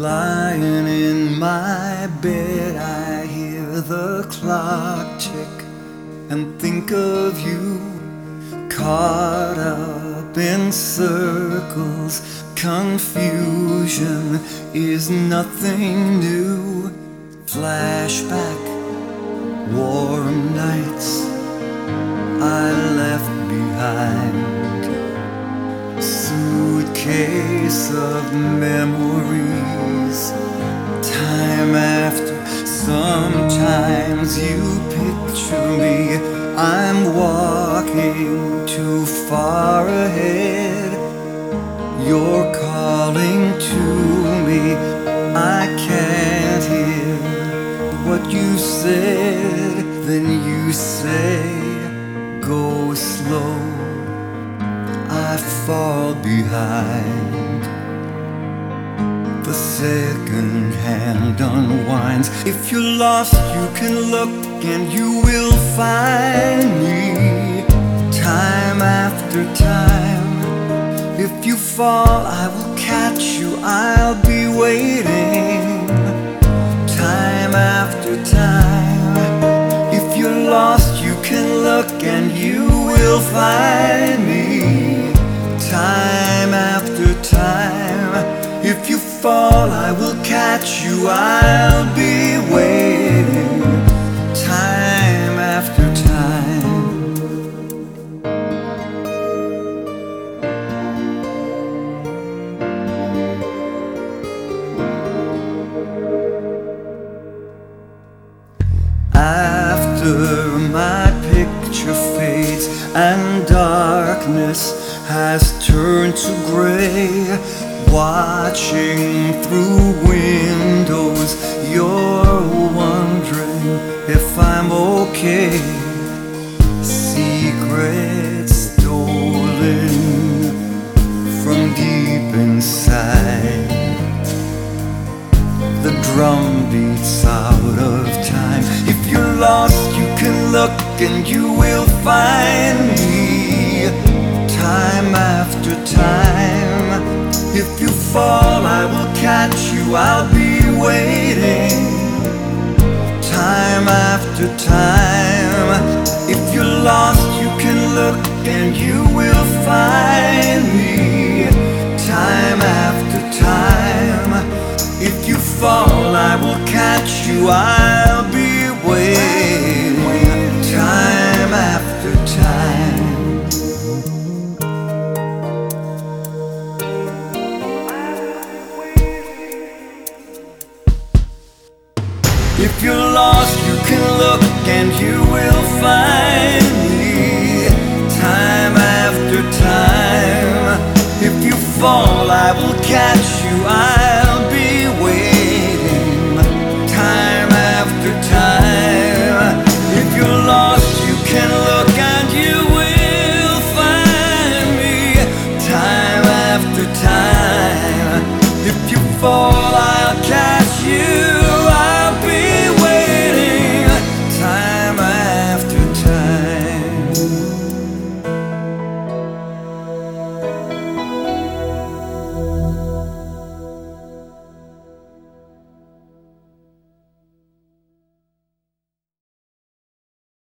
Lying in my bed, I hear the clock tick and think of you. Caught up in circles, confusion is nothing new. Flashback, warm nights I left behind. Suitcase of memories. Sometimes you picture me. I'm walking too far ahead. You're calling to me. I can't hear what you said. Then you say, Go slow. I fall behind. The second hand unwinds. If you're lost, you can look and you will find me. Time after time. If you fall, I will catch you. I'll be waiting. Time after time. If you're lost, you can look and you will find fall, I will catch you. I'll be waiting. Time after time. After my picture fades and darkness has turned to gray, watching through windows, you're wondering if I'm okay. Secrets stolen from deep inside. The drum beats out of time. If you're lost, you can look and you will find after time. If you fall, I will catch you. I'll be waiting. Time after time. If you're lost, you can look and you If you're lost, you can look and you will find me. Time after time. If you fall, I will catch you. I